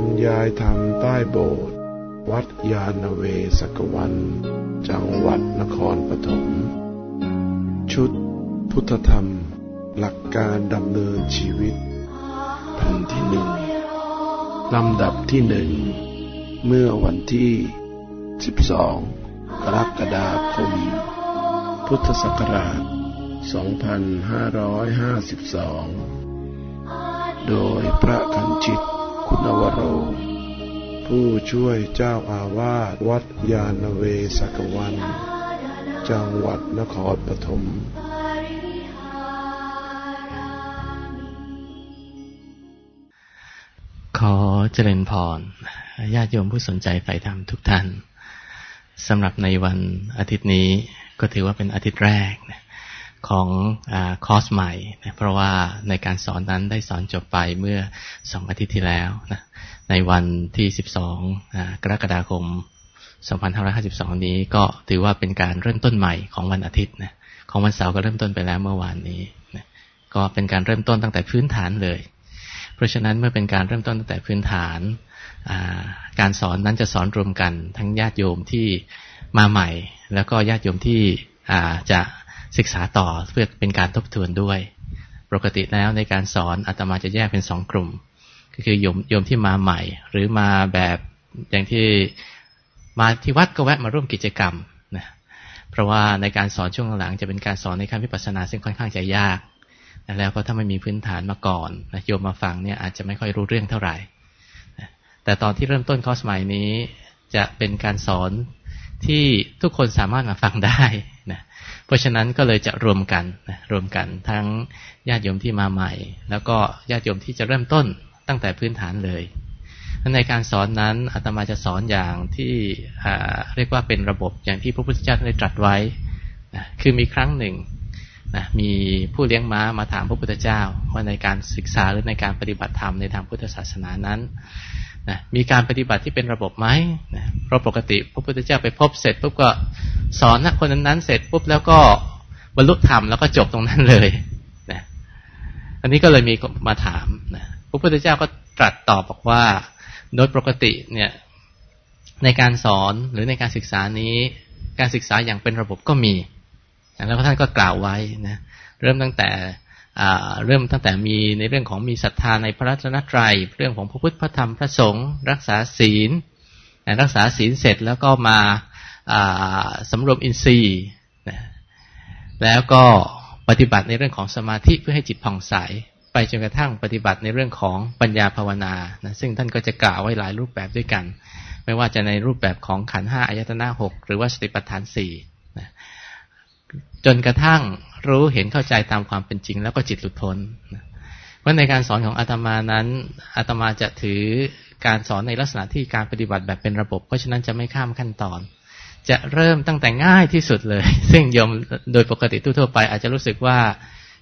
รยายธรรมใต้โบสถ์วัดยาณเวศกวัน จังหวัดนครปฐมชุด พุทธธรรม หลักการดำเนินชีวิตแผ่นที่หนึ่งลำดับที่หนึ่งเมื่อวันที่ 12 กรกฎาคม พุทธศักราช 2552 โดยพระคันชิต คุณวโร ผู้ช่วยเจ้าอาวาสวัดยาณเวศกวัน จังหวัดนครปฐมขอเจริญพรญาติโยมผู้สนใจใฝ่ธรรมทุกท่านสำหรับในวันอาทิตย์นี้ก็ถือว่าเป็นอาทิตย์แรก ของอคอร์สใหม่นะเพราะว่าในการสอนนั้นได้สอนจบไปเมื่อสองอาทิตย์ที่แล้วนะในวันที่ 12 กรกฎาคม 2552 นี้ก็ถือว่าเป็นการเริ่มต้นใหม่ของวันอาทิตย์นะของวันเสาร์ก็เริ่มต้นไปแล้วเมื่อวานนี้นะก็เป็นการเริ่มต้นตั้งแต่พื้นฐานเลย เพราะฉะนั้นเมื่อเป็นการเริ่มต้นตั้งแต่พื้นฐาน การสอนนั้นจะสอนรวมกันทั้งญาติโยมที่มาใหม่ แล้วก็ญาติโยมที่จะ ศึกษาต่อเพื่อเป็นการทบทวนด้วย ปกติแล้วในการสอนอาตมาจะแยกเป็นสองกลุ่ม ก็คือโยมโยมที่มาใหม่ หรือมาแบบอย่างที่มาที่วัดก็แวะมาร่วมกิจกรรมนะเพราะว่าในการสอนช่วงหลังจะเป็นการสอนในขั้นวิปัสสนาซึ่งค่อนข้างจะยากแล้วก็ถ้าไม่มีพื้นฐานมาก่อนนะโยมมาฟังเนี่ยอาจจะไม่ค่อยรู้เรื่องเท่าไหร่แต่ตอนที่เริ่มต้นคอร์สใหม่นี้ จะเป็นการสอนที่ทุกคนสามารถมาฟังได้ ราะฉะนั้นก็เลยจะรวมกันนะรวมกันทั้งญาติโยมที่มาใหม่ แล้วก็ญาติโยมที่จะเริ่มต้นตั้งแต่พื้นฐานเลยในการสอนนั้นอาตมาจะสอนอย่างที่เรียกว่าเป็นระบบอย่างที่พระพุทธเจ้าได้ตรัสไว้นะคือมีครั้งหนึ่งนะมีผู้เลี้ยงม้ามาถามพระพุทธเจ้าว่าในการศึกษาหรือในการปฏิบัติธรรมในทางพุทธศาสนานั้น นะมีการปฏิบัติที่เป็นระบบไหมนะเพราะปกติพระพุทธเจ้าไปพบเสร็จปุ๊บก็สอนนะคนนั้นๆเสร็จปุ๊บแล้วก็บรรลุธรรมแล้วก็จบตรงนั้นเลยนะอันนี้ก็เลยมีมาถามนะพระพุทธเจ้าก็ตรัสตอบบอกว่าโดยปกติเนี่ยในการสอนหรือในการศึกษานี้การศึกษาอย่างเป็นระบบก็มี แล้วท่านก็กล่าวไว้นะเริ่มตั้งแต่ เริ่มตั้งแต่มีในเรื่องของมีศรัทธาในพระรัตนตรัย เรื่องของพระพุทธพระธรรมพระสงฆ์รักษาศีลรักษาศีลเสร็จแล้วก็มาสำรวมอินทรีย์แล้วก็ปฏิบัติในเรื่องของสมาธิเพื่อให้จิตผ่องใส ไปจนกระทั่งปฏิบัติในเรื่องของปัญญาภาวนานะซึ่งท่านก็จะกล่าวไว้หลายรูปแบบด้วยกัน ไม่ว่าจะในรูปแบบของขันห้าอายตนะหกหรือว่าสติปัฏฐานสี่นะจนกระทั่ง รู้เห็นเข้าใจตามความเป็นจริง แล้วก็จิตหลุดพ้นเพราะในการสอนของอาตมานั้นอาตมาจะถือการสอนในลักษณะที่การปฏิบัติแบบเป็นระบบ เพราะฉะนั้นจะไม่ข้ามขั้นตอน จะเริ่มตั้งแต่ง่ายที่สุดเลย ซึ่งโยมโดยปกติทั่วไป อาจจะรู้สึกว่า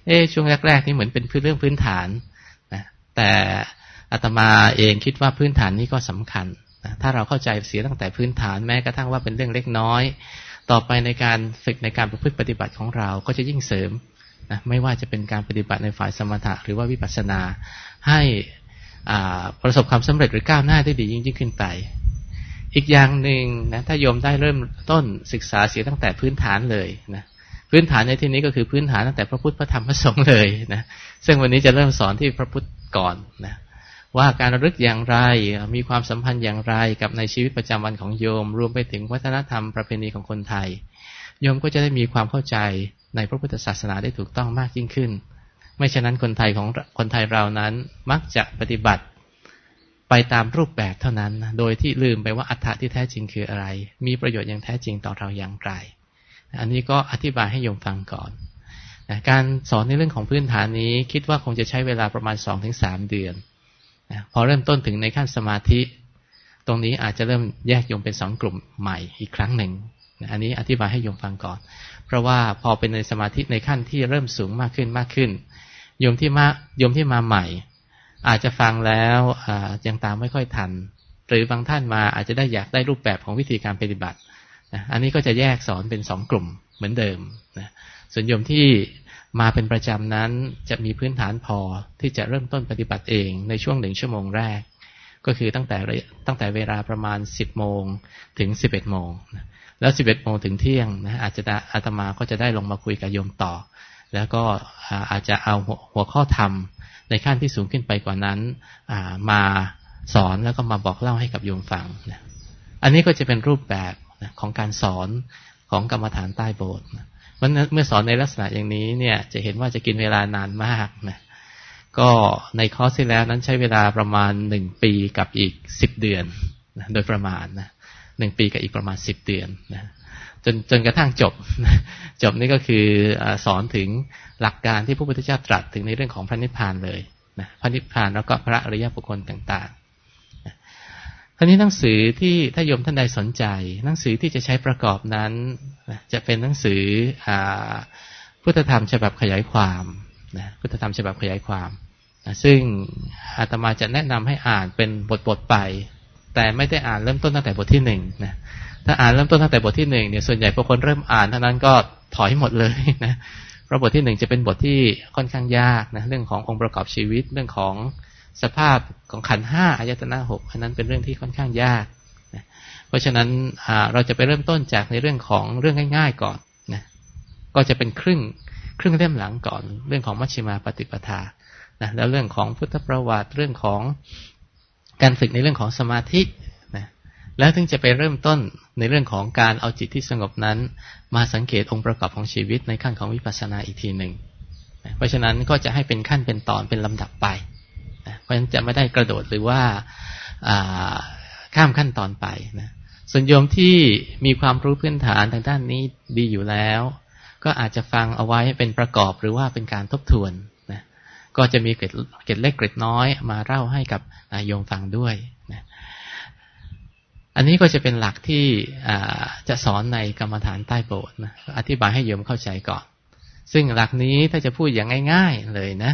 เอ๊ช่วงแรกๆนี่เหมือนเป็นพื้นเรื่องพื้นฐานนะแต่อาตมาเองคิดว่าพื้นฐานนี้ก็สำคัญนะถ้าเราเข้าใจเสียตั้งแต่พื้นฐานแม้กระทั่งว่าเป็นเรื่องเล็กน้อย ต่อไปในการฝึกในการประพฤติปฏิบัติของเราก็จะยิ่งเสริมนะไม่ว่าจะเป็นการปฏิบัติในฝ่ายสมถะหรือว่าวิปัสสนา ให้ประสบความสำเร็จหรือก้าวหน้าได้ดียิ่งยิ่งขึ้นไป อีกอย่างหนึ่งนะถ้าโยมได้เริ่มต้นศึกษาเสียตั้งแต่พื้นฐานเลยนะพื้นฐานในที่นี้ก็คือพื้นฐานตั้งแต่พระพุทธพระธรรมพระสงฆ์เลยนะซึ่งวันนี้จะเริ่มสอนที่พระพุทธก่อนนะ ว่าการระลึกอย่างไรมีความสัมพันธ์อย่างไรกับในชีวิตประจำวันของโยม รวมไปถึงวัฒนธรรมประเพณีของคนไทย โยมก็จะได้มีความเข้าใจในพระพุทธศาสนาได้ถูกต้องมากยิ่งขึ้น ไม่ฉะนั้นคนไทยของคนไทยเรานั้นมักจะปฏิบัติไปตามรูปแบบเท่านั้น โดยที่ลืมไปว่าอัตถะที่แท้จริงคืออะไร มีประโยชน์อย่างแท้จริงต่อเราอย่างไร อันนี้ก็อธิบายให้โยมฟังก่อนการสอนในเรื่องของพื้นฐานนี้ คิดว่าคงจะใช้เวลาประมาณ 2-3 เดือน พอเริ่มต้นถึงในขั้นสมาธิ ตรงนี้อาจจะเริ่มแยกโยมเป็นสองกลุ่มใหม่อีกครั้งหนึ่งอันนี้อธิบายให้โยมฟังก่อน เพราะว่าพอเป็นในสมาธิในขั้นที่เริ่มสูงมากขึ้นมากขึ้นโยมที่มาโยมที่มาใหม่ อาจจะฟังแล้วยังตามไม่ค่อยทัน หรือบางท่านมาอาจจะได้อยากได้รูปแบบของวิธีการปฏิบัติอันนี้ก็จะแยกสอนเป็นสองกลุ่มเหมือนเดิมนะส่วนโยมที่ มาเป็นประจำนั้นจะมีพื้นฐานพอที่จะเริ่มต้นปฏิบัติเองในช่วงหนึ่งชั่วโมงแรก ก็คือตั้งแต่ตั้งแต่เวลาประมาณสิบโมงถึงสิบเอ็ดโมง แล้วสิบเอ็ดโมงถึงเที่ยงนะอาจจะอาตมาก็จะได้ลงมาคุยกับโยมต่อ แล้วก็อาจจะเอาหัวข้อธรรมในขั้นที่สูงขึ้นไปกว่านั้นมาสอนแล้วก็มาบอกเล่าให้กับโยมฟังนะอันนี้ก็จะเป็นรูปแบบของการสอนของกรรมฐานใต้โบสถ์ เมื่อสอนในลักษณะอย่างนี้เนี่ย จะเห็นว่าจะกินเวลานานมากนะก็ในคอร์สที่แล้วนั้นใช้เวลาประมาณหนึ่งปีกับอีกสิบเดือนนะโดยประมาณนะหนึ่งปีกับอีกประมาณสิบเดือนนะจนจนกระทั่งจบ จบนี่ก็คือสอนถึงหลักการที่พระพุทธเจ้าตรัสถึงในเรื่องของพระนิพพานเลยนะพระนิพพานแล้วก็พระอริยบุคคลต่าง ๆทีนี้หนังสือที่ถ้าโยมท่านใดสนใจ หนังสือที่จะใช้ประกอบนั้นจะเป็นหนังสืออพุทธธรรมฉบับขยายความนะพุทธธรรมฉบับขยายความนะซึ่งอาตมาจะแนะนำให้อ่านเป็นบทๆไป แต่ไม่ได้อ่านเริ่มต้นตั้งแต่บทที่หนึ่งนะถ้าอ่านเริ่มต้นตั้งแต่บทที่หนึ่งเนี่ยส่วนใหญ่พอคนเริ่มอ่านเท่านั้นก็ถอยหมดเลยนะเพราะบทที่หนึ่งจะเป็นบทที่ค่อนข้างยากนะเรื่องขององค์ประกอบชีวิตเรื่องของ สภาพของขันห้าอายตนะหกอันนั้นเป็นเรื่องที่ค่อนข้างยากนะเพราะฉะนั้นเราจะไปเริ่มต้นจากในเรื่องของเรื่องง่าย ๆ ก่อนนะก็จะเป็นครึ่งครึ่งเล่มหลังก่อน เรื่องของมัชฌิมาปฏิปทานะแล้วเรื่องของพุทธประวัติเรื่องของการฝึกในเรื่องของสมาธินะแล้วถึงจะไปเริ่มต้นในเรื่องของการเอาจิตที่สงบนั้น มาสังเกตองค์ประกอบของชีวิตในขั้นของวิปัสสนาอีกทีหนึ่งนะเพราะฉะนั้นก็จะให้เป็นขั้นเป็นตอนเป็นลำดับไป เพราะฉะนั้นจะไม่ได้กระโดดหรือว่าข้ามขั้นตอนไปนะส่วนโยมที่มีความรู้พื้นฐานทางด้านนี้ดีอยู่แล้ว ก็อาจจะฟังเอาไว้เป็นประกอบหรือว่าเป็นการทบทวนนะก็จะมีเกร็ดเกร็ดเล็กเกร็ดน้อยมาเล่าให้กับโยมฟังด้วยนะอันนี้ก็จะเป็นหลักที่จะสอนในกรรมฐานใต้โบสถ์นะอธิบายให้โยมเข้าใจก่อน ซึ่งหลักนี้ถ้าจะพูดอย่างง่าย ๆเลยนะ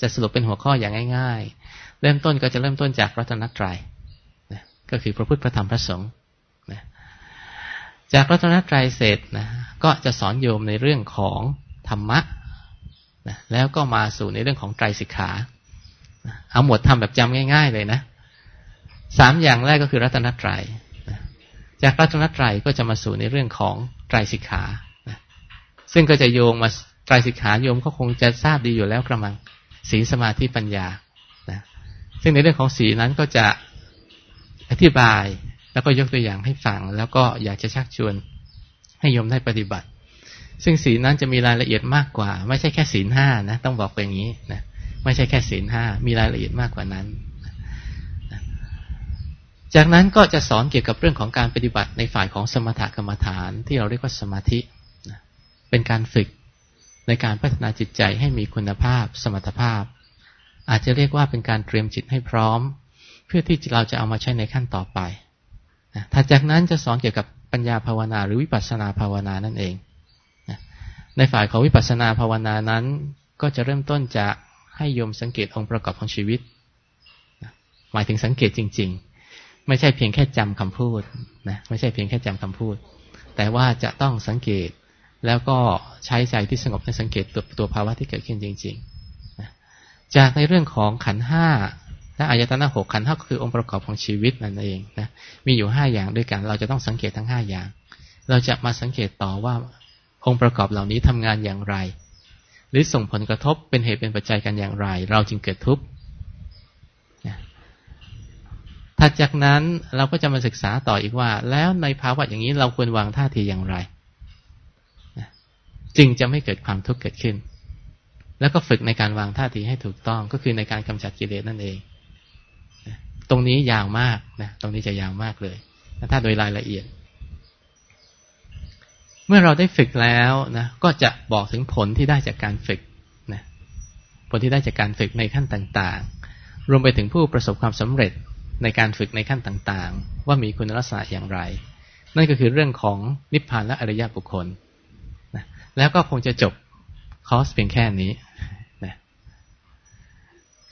จะสรุปเป็นหัวข้ออย่างง่าย ๆ เริ่มต้นก็จะเริ่มต้นจากรัตนตรัยนะก็คือพระพุทธพระธรรมพระสงฆ์นะจากรัตนตรัยเสร็จนะก็จะสอนโยมในเรื่องของธรรมะนะแล้วก็มาสู่ในเรื่องของไตรสิกขาเอาหมวดทำแบบจำง่าย ๆ เลยนะสามอย่างแรกก็คือรัตนตรัยจากรัตนตรัยก็จะมาสู่ในเรื่องของไตรสิกขา ซึ่งก็จะโยงมาไตรสิกขาโยมก็คงจะทราบดีอยู่แล้วกระมัง ศีลสมาธิปัญญานะซึ่งในเรื่องของศีลนั้นก็จะอธิบายแล้วก็ยกตัวอย่างให้ฟัง แล้วก็อยากจะชักชวนให้โยมได้ปฏิบัติ ซึ่งศีลนั้นจะมีรายละเอียดมากกว่า ไม่ใช่แค่ศีลห้านะ ต้องบอกอย่างนี้นะไม่ใช่แค่ศีลห้ามีรายละเอียดมากกว่านั้น จากนั้นก็จะสอนเกี่ยวกับเรื่องของการปฏิบัติในฝ่ายของสมถกรรมฐานที่เราเรียกว่าสมาธิเป็นการฝึก ในการพัฒนาจิตใจให้มีคุณภาพ สมรรถภาพ อาจจะเรียกว่าเป็นการเตรียมจิตให้พร้อม เพื่อที่เราจะเอามาใช้ในขั้นต่อไปถัดจากนั้นจะสอนเกี่ยวกับปัญญาภาวนา หรือวิปัสสนาภาวนานั่นเองในฝ่ายของวิปัสสนาภาวนานั้น ก็จะเริ่มต้นจะให้โยมสังเกตองค์ประกอบของชีวิตหมายถึงสังเกตจริง ๆ ไม่ใช่เพียงแค่จำคำพูดนะไม่ใช่เพียงแค่จำคำพูด แต่ว่าจะต้องสังเกต แล้วก็ใช้ใจที่สงบในสังเกตตัวตัวภาวะที่เกิดขึ้นจริงๆ จากในเรื่องของขันห้าและอายตนะหกขันธ์ก็คือองค์ประกอบของชีวิตนั่นเองนะมีอยู่ห้าอย่างด้วยกัน เราจะต้องสังเกตทั้งห้าอย่าง เราจะมาสังเกตต่อว่าองค์ประกอบเหล่านี้ทำงานอย่างไร หรือส่งผลกระทบเป็นเหตุเป็นปัจจัยกันอย่างไร เราจึงเกิดทุกข์ถัดจากนั้นเราก็จะมาศึกษาต่ออีกว่า แล้วในภาวะอย่างนี้เราควรวางท่าทีอย่างไร จึงจะไม่เกิดความทุกข์เกิดขึ้น แล้วก็ฝึกในการวางท่าทีให้ถูกต้องก็คือในการกำจัดกิเลสนั่นเอง ตรงนี้ยาวมากนะตรงนี้จะยาวมากเลยถ้าโดยรายละเอียด เมื่อเราได้ฝึกแล้วนะก็จะบอกถึงผลที่ได้จากการฝึกนะผลที่ได้จากการฝึกในขั้นต่างๆ รวมไปถึงผู้ประสบความสำเร็จในการฝึกในขั้นต่างๆ ว่ามีคุณลักษณะอย่างไร นั่นก็คือเรื่องของนิพพานและอริยบุคคล แล้วก็คงจะจบคอร์สเพียงแค่นี้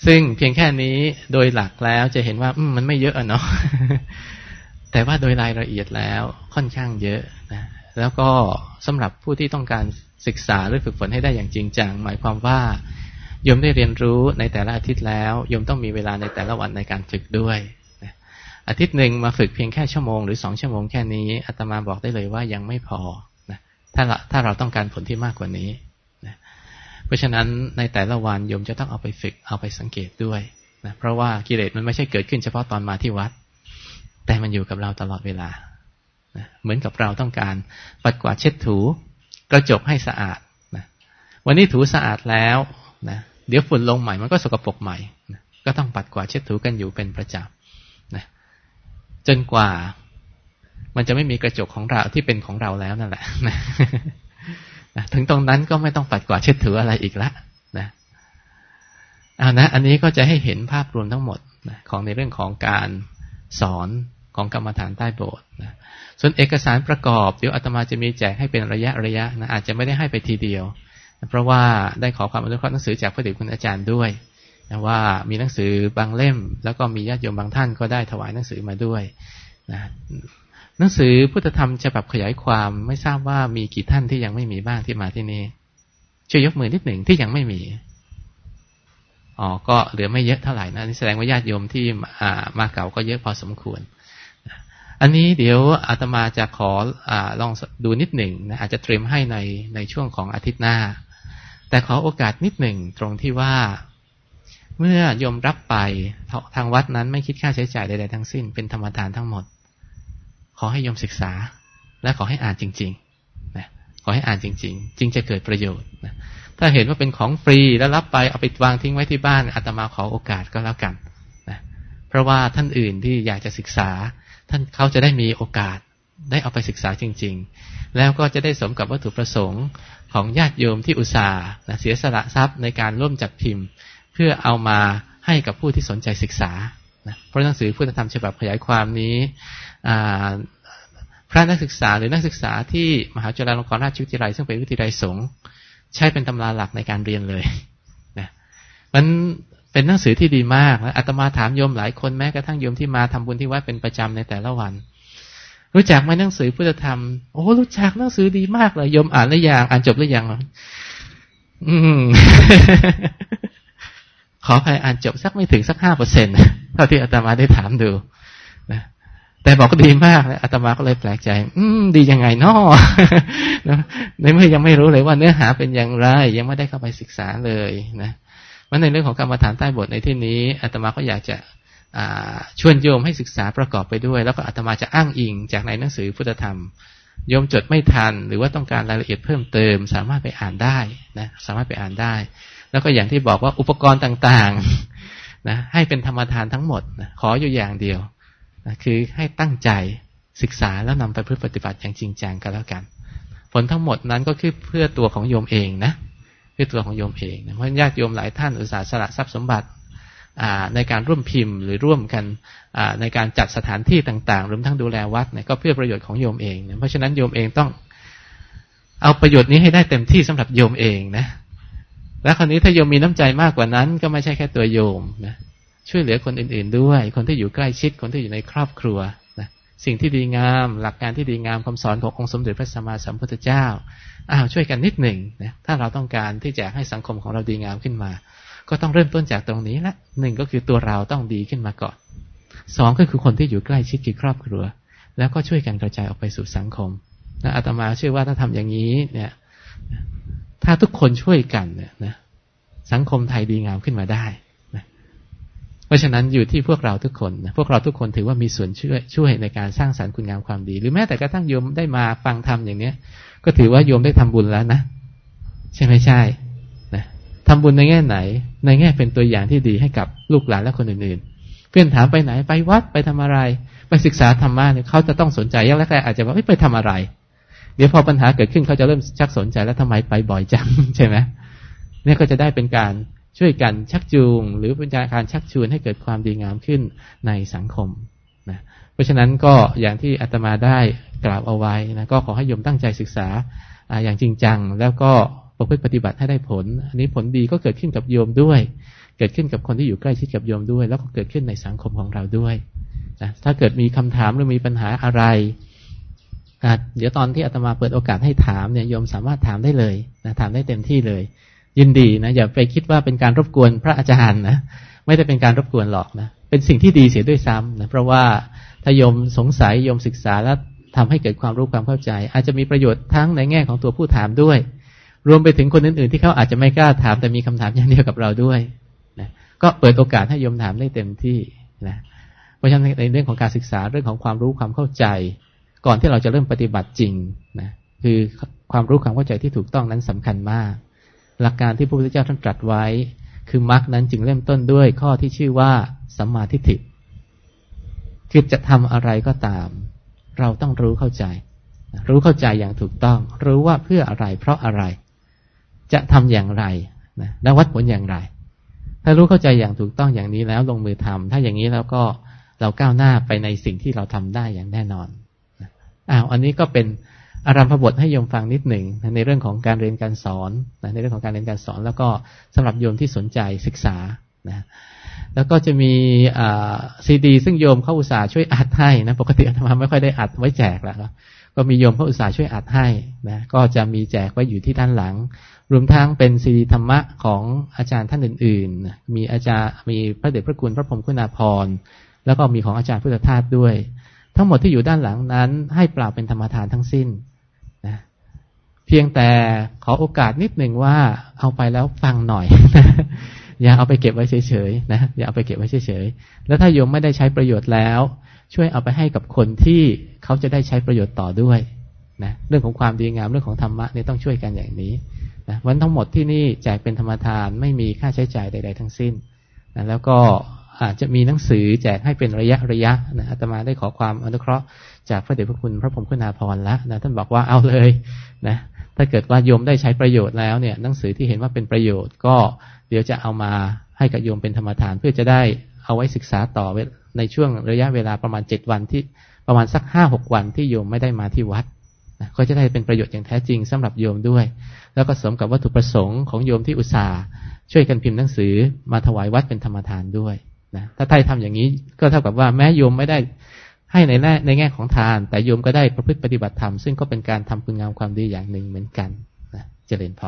ซึ่งเพียงแค่นี้โดยหลักแล้วจะเห็นว่ามันไม่เยอะอะเนาะแต่ว่าโดยรายละเอียดแล้วค่อนข้างเยอะนะแล้วก็สำหรับผู้ที่ต้องการศึกษาหรือฝึกฝนให้ได้อย่างจริงจัง หมายความว่าโยมได้เรียนรู้ในแต่ละอาทิตย์แล้วโยมต้องมีเวลาในแต่ละวันในการฝึกด้วยอาทิตย์หนึ่งมาฝึกเพียงแค่ชั่วโมงหรือสองชั่วโมงแค่นี้อาตมาบอกได้เลยว่ายังไม่พอ ถ้าถ้าเราต้องการผลที่มากกว่านี้นะเพราะฉะนั้นในแต่ละวันโยมจะต้องเอาไปฝึกเอาไปสังเกตด้วยนะเพราะว่ากิเลสมันไม่ใช่เกิดขึ้นเฉพาะตอนมาที่วัด แต่มันอยู่กับเราตลอดเวลานะเหมือนกับเราต้องการปัดกวาดเช็ดถูกระจกให้สะอาดนะวันนี้ถูสะอาดแล้วนะเดี๋ยวฝุ่นลงใหม่มันก็สกปรกใหม่นะก็ต้องปัดกวาดเช็ดถูกันอยู่เป็นประจำนะจนกว่า มันจะไม่มีกระจกของเราที่เป็นของเราแล้วนั่นแหละนะถึงตรงนั้นก็ไม่ต้องปัดกวาดเช็ดถูอะไรอีกละนะเอานะ อันนี้ก็จะให้เห็นภาพรวมทั้งหมดนะของในเรื่องของการสอนของกรรมฐานใต้โบสถ์นะส่วนเอกสารประกอบ เดี๋ยวอาตมาจะมีแจกให้เป็นระยะระยะนะอาจจะไม่ได้ให้ไปทีเดียว เพราะว่าได้ขอความอนุเคราะห์หนังสือจากพระเดชคุณอาจารย์ด้วยนะว่ามีหนังสือบางเล่ม แล้วก็มีญาติโยมบางท่านก็ได้ถวายหนังสือมาด้วยนะ หนังสือพุทธธรรมฉบับขยายความไม่ทราบว่ามีกี่ท่านที่ยังไม่มีบ้างที่มาที่นี่ช่วยยกมือนิดหนึ่งที่ยังไม่มีอ๋อก็เหลือไม่เยอะเท่าไหร่นะนี่แสดงว่าญาติโยมที่มาเก่าก็เยอะพอสมควร อันนี้เดี๋ยวอาตมาจะขออลองดูนิดหนึ่งนะอาจจะเตรียมให้ในในช่วงของอาทิตย์หน้า แต่ขอโอกาสนิดหนึ่งตรงที่ว่า เมื่อโยมรับไปทางวัดนั้นไม่คิดค่าใช้จ่ายใดๆทั้งสิ้น เป็นธรรมทานทั้งหมด อให้โยมศึกษา และขอให้อ่านจริงๆนะขอให้อ่านจริง ๆ จึงจะเกิดประโยชน์นะถ้าเห็นว่าเป็นของฟรีแล้วรับไปเอาไปวางทิ้งไว้ที่บ้านอาตมาขอโอกาสก็แล้วกันนะเพราะว่าท่านอื่นที่อยากจะศึกษา ท่านเขาจะได้มีโอกาสได้เอาไปศึกษาจริง ๆ แล้วก็จะได้สมกับวัตถุประสงค์ของญาติโยมที่อุตส่าห์เสียสละทรัพย์ในการร่วมจัดพิมพ์ เพื่อเอามาให้กับผู้ที่สนใจศึกษา เพราะหนังสือพุทธธรรมฉบับขยายความนี้พระนักศึกษาหรือนักศึกษาที่มหาจุฬาลงกรณราชวิทยาลัย ซึ่งเป็นวิทยาลัยสงฆ์ใช้เป็นตำราหลักในการเรียนเลยนะมันเป็นหนังสือที่ดีมากอาตมาถามโยมหลายคนแม้กระทั่งโยมที่มาทำบุญที่วัดเป็นประจำในแต่ละวัน รู้จักไหมหนังสือพุทธธรรมโอ้รู้จักหนังสือดีมากเลยโยมอ่านหรือยังอ่านจบหรือยังอืม ขออภัยอ่านจบสักไม่ถึงสักห้าเปอร์เซ็นต์เท่าที่อาตมาได้ถามดูนะแต่บอกก็ดีมากเลยอาตมาก็เลยแปลกใจ อืม ดียังไงนาะในเมื่อยังไม่รู้เลยว่าเนื้อหาเป็นอย่างไร ยังไม่ได้เข้าไปศึกษาเลยนะมันในเรื่องของกรรมฐานใต้บทในที่นี้อาตมาก็อยากจะชวนโยมให้ศึกษาประกอบไปด้วย แล้วก็อาตมาจะอ้างอิงจากในหนังสือพุทธธรรม โยมจดไม่ทัน หรือว่าต้องการรายละเอียดเพิ่มเติม สามารถไปอ่านได้นะสามารถไปอ่านได้ แล้วก็อย่างที่บอกว่าอุปกรณ์ต่างๆนะให้เป็นธรรมทานทั้งหมดนะขออยู่อย่างเดียวนะคือให้ตั้งใจศึกษาแล้วนำไปพื่ปฏิบัติอย่างจริงจังก็แล้วกัน ผลทั้งหมดนั้นก็คือเพื่อตัวของโยมเองนะคือตัวของโยมเองเพราะญาติโยมหลายท่านอุตสาห์สละทรัพย์สมบัติในการร่วมพิมพ์หรือร่วมกันในการจัดสถานที่ต่างๆรวมทั้งดูแลวัดเนี่ยก็เพื่อประโยชน์ของโยมเองเพราะฉะนั้นโยมเองต้องเอาประโยชน์นี้ให้ได้เต็มที่สำหรับโยมเองนะ แล้วคราวนี้ถ้าโยมมีน้ำใจมากกว่านั้น ก็ไม่ใช่แค่ตัวโยมนะช่วยเหลือคนอื่นๆด้วย คนที่อยู่ใกล้ชิดคนที่อยู่ในครอบครัวนะสิ่งที่ดีงาม หลักการที่ดีงามคำสอนขององค์สมเด็จพระสัมมาสัมพุทธเจ้าอ้าวช่วยกันนิดหนึ่งนะถ้าเราต้องการที่จะให้สังคมของเราดีงามขึ้นมา ก็ต้องเริ่มต้นจากตรงนี้ละหนึ่งก็คือตัวเราต้องดีขึ้นมาก่อนสองก็คือคนที่อยู่ใกล้ชิดกับครอบครัว แล้วก็ช่วยกันกระจายออกไปสู่สังคมนะอาตมาเชื่อว่าถ้าทำอย่างนี้เนี่ย ถ้าทุกคนช่วยกันเนี่ยนะสังคมไทยดีงามขึ้นมาได้นะเพราะฉะนั้นอยู่ที่พวกเราทุกคนนะพวกเราทุกคนถือว่ามีส่วนช่วยช่วยในการสร้างสารรค์คุณงามความดี หรือแม้แต่กระทั่งโยมได้มาฟังธรรมอย่างเนี้ย ก็ถือว่าโยมได้ทำบุญแล้วนะใช่ไม่ใช่นะทำบุญในแง่ไหน ในแง่เป็นตัวอย่างที่ดีให้กับลูกหลานและคนอื่นๆ เพื่อนถามไปไหนไปวัดไปทำอะไร ไปศึกษาธรรมะเนี่ยเขาจะต้องสนใจยังแรกๆอาจจะว่าไปทำอะไร เดี๋ยวพอปัญหาเกิดขึ้นเขาจะเริ่มชักสนใจแล้วทำไมไปบ่อยจังใช่ไหมเนี่ยก็จะได้เป็นการช่วยกันชักจูง หรือเป็นการชักชวนให้เกิดความดีงามขึ้นในสังคมนะเพราะฉะนั้นก็อย่างที่อาตมาได้กล่าวเอาไว้นะก็ขอให้โยมตั้งใจศึกษาอย่างจริงจัง แล้วก็ประพฤติปฏิบัติให้ได้ผล อันนี้ผลดีก็เกิดขึ้นกับโยมด้วย เกิดขึ้นกับคนที่อยู่ใกล้ชิดกับโยมด้วย แล้วก็เกิดขึ้นในสังคมของเราด้วยนะถ้าเกิดมีคำถามหรือมีปัญหาอะไร เดี๋ยวตอนที่อาตมาเปิดโอกาสให้ถามเนี่ยโยมสามารถถามได้เลยนะถามได้เต็มที่เลย ยินดีนะอย่าไปคิดว่าเป็นการรบกวนพระอาจารย์นะไม่ได้เป็นการรบกวนหรอกนะเป็นสิ่งที่ดีเสียด้วยซ้ำนะเพราะว่าถ้าโยมสงสัยโยมศึกษาแล้วทำให้เกิดความรู้ความเข้าใจ อาจจะมีประโยชน์ทั้งในแง่ของตัวผู้ถามด้วย รวมไปถึงคนอื่นๆที่เขาอาจจะไม่กล้าถามแต่มีคำถามอย่างเดียวกับเราด้วยนะก็เปิดโอกาสให้โยมถามได้เต็มที่นะเพราะฉะนั้นในเรื่องของการศึกษาเรื่องของความรู้ความเข้าใจ ก่อนที่เราจะเริ่มปฏิบัติจริงนะคือความรู้ความเข้าใจที่ถูกต้องนั้นสำคัญมาก หลักการที่พระพุทธเจ้าท่านตรัสไว้ คือมรรคนั้นจึงเริ่มต้นด้วยข้อที่ชื่อว่าสัมมาทิฏฐิคือจะทำอะไรก็ตาม เราต้องรู้เข้าใจ รู้เข้าใจอย่างถูกต้อง รู้ว่าเพื่ออะไร เพราะอะไร จะทำอย่างไรนะและวัดผลอย่างไร ถ้ารู้เข้าใจอย่างถูกต้องอย่างนี้แล้วลงมือทำถ้าอย่างนี้แล้วก็เราก้าวหน้าไปในสิ่งที่เราทำได้อย่างแน่นอน อ้าวอันนี้ก็เป็นอารัมพบทให้โยมฟังนิดหนึ่งในเรื่องของการเรียนการสอนในเรื่องของการเรียนการสอน แล้วก็สำหรับโยมที่สนใจศึกษานะแล้วก็จะมีซีดี ซึ่งโยมเข้าอุตส่าห์ช่วยอัดให้นะปกติอาตมาไม่ค่อยได้อัดไว้แจกแล้วก็มีโยมเข้าอุตส่าห์ช่วยอัดให้นะก็จะมีแจกไว้อยู่ที่ด้านหลัง รวมทั้งเป็นซีดีธรรมะของอาจารย์ท่านอื่น ๆ มีอาจารย์มีพระเดชพระคุณพระพรหมคุณาภรณ์แล้วก็มีของอาจารย์พุทธทาสด้วย ทั้งหมดที่อยู่ด้านหลังนั้น ให้เปล่าเป็นธรรมทานทั้งสิ้นนะเพียงแต่ขอโอกาสนิดหนึ่งว่าเอาไปแล้วฟังหน่อย อย่าเอาไปเก็บไว้เฉยๆนะอย่าเอาไปเก็บไว้เฉยๆแล้วถ้าโยมไม่ได้ใช้ประโยชน์แล้ว ช่วยเอาไปให้กับคนที่เขาจะได้ใช้ประโยชน์ต่อด้วยนะเรื่องของความดีงามเรื่องของธรรมะเนี่ยต้องช่วยกันอย่างนี้นะวันทั้งหมดที่นี่แจกเป็นธรรมทานไม่มีค่าใช้จ่ายใด ๆ ทั้งสิ้นนะแล้วก็ อาจจะมีหนังสือแจกให้เป็นระยะระยะนะอาตมาได้ขอความอนุเคราะห์จากพระเดชพระคุณพระพรมคุณาภรแล้วนะท่านบอกว่าเอาเลยนะถ้าเกิดว่าโยมได้ใช้ประโยชน์แล้วเนี่ยหนังสือที่เห็นว่าเป็นประโยชน์ก็เดี๋ยวจะเอามาให้กับโยมเป็นธรรมทานเพื่อจะได้เอาไว้ศึกษาต่อในช่วงระยะเวลาประมาณเจ็ดวันที่ประมาณสักห้าหกวันที่โยมไม่ได้มาที่วัดนะก็จะได้เป็นประโยชน์อย่างแท้จริงสำหรับโยมด้วย แล้วก็สมกับวัตถุประสงค์ของโยมที่อุตส่าห์ช่วยกันพิมพ์หนังสือมาถวายวัดเป็นธรรมทานด้วย นะถ้าไทยทำอย่างนี้ก็เท่ากับว่าแม้โยมไม่ได้ให้ในแง่ในแง่ของทาน แต่โยมก็ได้ประพฤติปฏิบัติธรรมซึ่งก็เป็นการทำคุณงามความดีอย่างหนึ่งเหมือนกันนะเจริญพร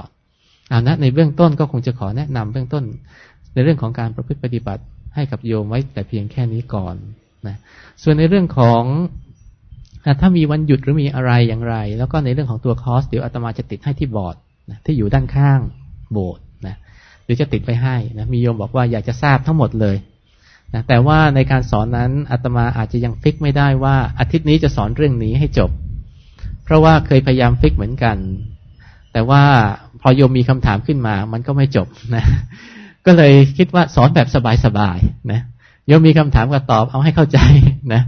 เอานะในเบื้องต้นก็คงจะขอแนะนำเบื้องต้น ในเรื่องของการประพฤติปฏิบัติให้กับโยมไว้แต่เพียงแค่นี้ก่อนนะส่วนในเรื่องของถ้ามีวันหยุดหรือมีอะไรอย่างไร แล้วก็ในเรื่องของตัวคอร์สเดี๋ยวอาตมาจะติดให้ที่บอร์ดนะที่อยู่ด้านข้างโบสถ์นะหรือจะติดไปให้นะมีโยมบอกว่าอยากจะทราบทั้งหมดเลย นะแต่ว่าในการสอนนั้นอาตมาอาจจะยังฟิกไม่ได้ว่า อาทิตย์นี้จะสอนเรื่องนี้ให้จบ เพราะว่าเคยพยายามฟิกเหมือนกัน แต่ว่าพอโยมมีคำถามขึ้นมา มันก็ไม่จบนะก็เลยคิดว่าสอนแบบสบายๆนะโยมมีคำถามก็ตอบเอาให้เข้าใจนะ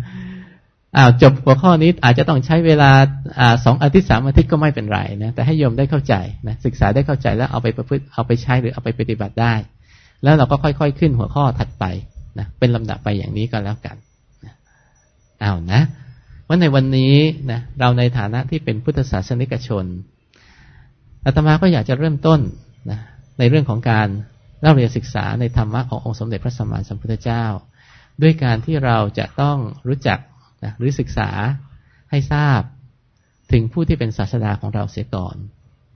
อ้าวจบหัวข้อนี้อาจจะต้องใช้เวลาอ่าสองอาทิตย์สามอาทิตย์ก็ไม่เป็นไรนะแต่ให้โยมได้เข้าใจนะศึกษาได้เข้าใจแล้วเอาไปประพฤติเอาไปใช้หรือเอาไปปฏิบัติได้ แล้วเราก็ค่อยๆ ขึ้นหัวข้อถัดไป นะเป็นลำดับไปอย่างนี้ก็แล้วกันนะเอานะว่าในวันนี้นะเราในฐานะที่เป็นพุทธศาสนิกชนอาตมาก็อยากจะเริ่มต้นนะในเรื่องของการเล่าเรียนศึกษาในธรรมะขององค์สมเด็จพระสัมมาสัมพุทธเจ้า ด้วยการที่เราจะต้องรู้จักนะหรือศึกษาให้ทราบถึงผู้ที่เป็นศาสดาของเราเสียก่อน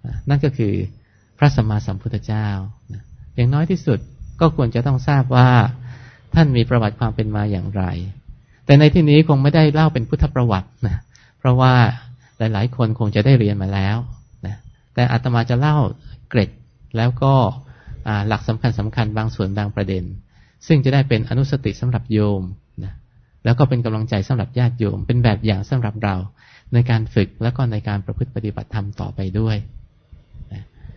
นะนั่นก็คือพระสัมมาสัมพุทธเจ้านะอย่างน้อยที่สุดก็ควรจะต้องทราบว่า ท่านมีประวัติความเป็นมาอย่างไร แต่ในที่นี้คงไม่ได้เล่าเป็นพุทธประวัตินะ เพราะว่าหลาย ๆ คนคงจะได้เรียนมาแล้วนะแต่อาตมาจะเล่าเกร็ดแล้วก็หลักสำคัญสำคัญบางส่วนบางประเด็น ซึ่งจะได้เป็นอนุสติสำหรับโยมนะแล้วก็เป็นกำลังใจสำหรับญาติโยม เป็นแบบอย่างสำหรับเราในการฝึกแล้วก็ในการประพฤติปฏิบัติธรรมต่อไปด้วย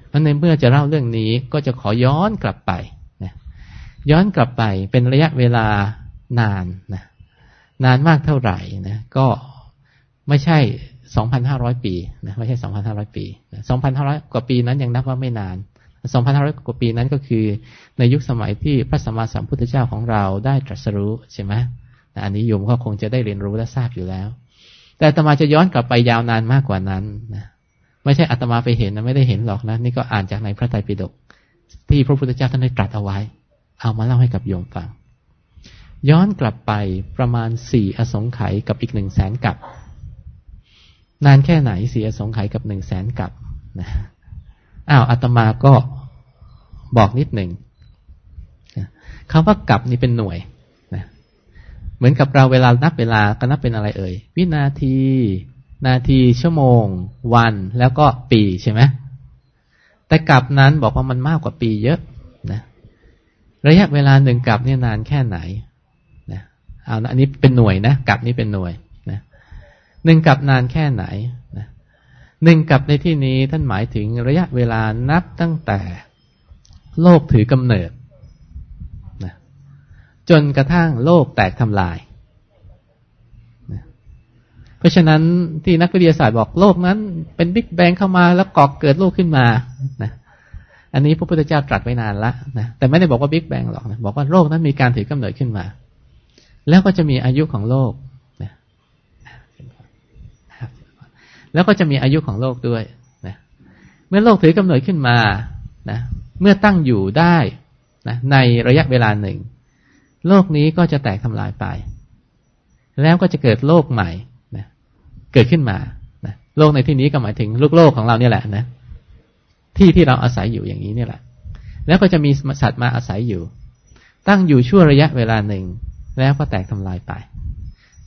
เพราะในเมื่อจะเล่าเรื่องนี้ก็จะขอย้อนกลับไป ย้อนกลับไปเป็นระยะเวลานานนะนานมากเท่าไหร่นะก็ไม่ใช่สองพันห้าร้อยปีนะไม่ใช่สองพันห้าร้อยปีสองพันห้าร้อยกว่าปีนั้นยังนับว่าไม่นานสองพันห้าร้อยกว่าปีนั้นก็คือ ในยุคสมัยที่พระสัมมาสัมพุทธเจ้าของเราได้ตรัสรู้ใช่ไหมอันนี้โยมก็คงจะได้เรียนรู้และทราบอยู่แล้ว แต่อาตมาจะย้อนกลับไปยาวนานมากกว่านั้นนะไม่ใช่อาตมาไปเห็นนะไม่ได้เห็นหรอกนะนี่ก็อ่านจากในพระไตรปิฎกที่พระพุทธเจ้าท่านได้ตรัสเอาไว้ เอามาเล่าให้กับโยมฟัง ย้อนกลับไปประมาณสี่อสงไขยกับอีกหนึ่งแสนกับ นานแค่ไหนสี่อสงไขยกับหนึ่งแสนกับนะอ้าวอาตมาก็บอกนิดหนึ่งคำว่ากับนี่เป็นหน่วยนะเหมือนกับเราเวลานับเวลาก็นับเป็นอะไรเอ่ย วินาที นาที ชั่วโมง วัน แล้วก็ปีใช่ไหมแต่กับนั้นบอกว่ามันมากกว่าปีเยอะนะ ระยะเวลาหนึ่งกับเนี่ยนานแค่ไหนนะเอานะอันนี้เป็นหน่วยนะกับนี่เป็นหน่วยนะหนึ่งกับนานแค่ไหนนะหนึ่งกับในที่นี้ท่านหมายถึงระยะเวลานับตั้งแต่โลกถือกำเนิดนะจนกระทั่งโลกแตกทำลายนะเพราะฉะนั้นที่นักวิทยาศาสตร์บอกโลกนั้นเป็นบิ๊กแบงเข้ามาแล้วก่อเกิดโลกขึ้นมานะ อันนี้พระพุทธเจ้าตรัสไว้นานละนะแต่ไม่ได้บอกว่าบิ๊กแบงหรอกนะบอกว่าโลกนั้นมีการถือกำเนิดขึ้นมา แล้วก็จะมีอายุของโลกนะแล้วก็จะมีอายุของโลกด้วยนะเมื่อโลกถือกำเนิดขึ้นมานะเมื่อตั้งอยู่ได้นะในระยะเวลาหนึ่ง โลกนี้ก็จะแตกทำลายไป แล้วก็จะเกิดโลกใหม่นะเกิดขึ้นมานะโลกในที่นี้ก็หมายถึงลูกโลกของเราเนี่ยแหละนะ ที่ที่เราอาศัยอยู่อย่างนี้เนี่ยแหละ แล้วก็จะมีสัตว์มาอาศัยอยู่ ตั้งอยู่ชั่วระยะเวลาหนึ่ง แล้วก็แตกทำลายไป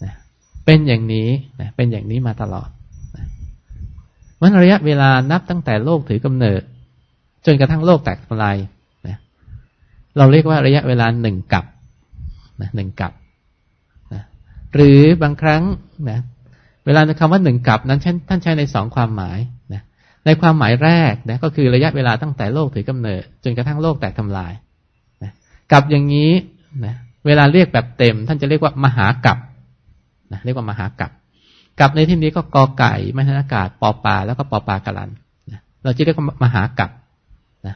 นะเป็นอย่างนี้นะเป็นอย่างนี้มาตลอดนะมันระยะเวลานับตั้งแต่โลกถือกำเนิด จนกระทั่งโลกแตกทำลายนะเราเรียกว่าระยะเวลาหนึ่งกับนะหนึ่งกับนะหรือบางครั้งนะเวลาในคำว่าหนึ่งกับนั้นท่านใช้ในสองความหมาย ในความหมายแรกนะก็คือระยะเวลาตั้งแต่โลกถือกำเนิด จนกระทั่งโลกแตกทำลายนะกับอย่างนี้นะเวลาเรียกแบบเต็ม ท่านจะเรียกว่ามหากับนะเรียกว่ามหากับกับในที่นี้ก็กอไก่ไม่ทนากาศปอปลาแล้วก็ปอปลากะลันนะเราจะเรียกว่ามหากับนะ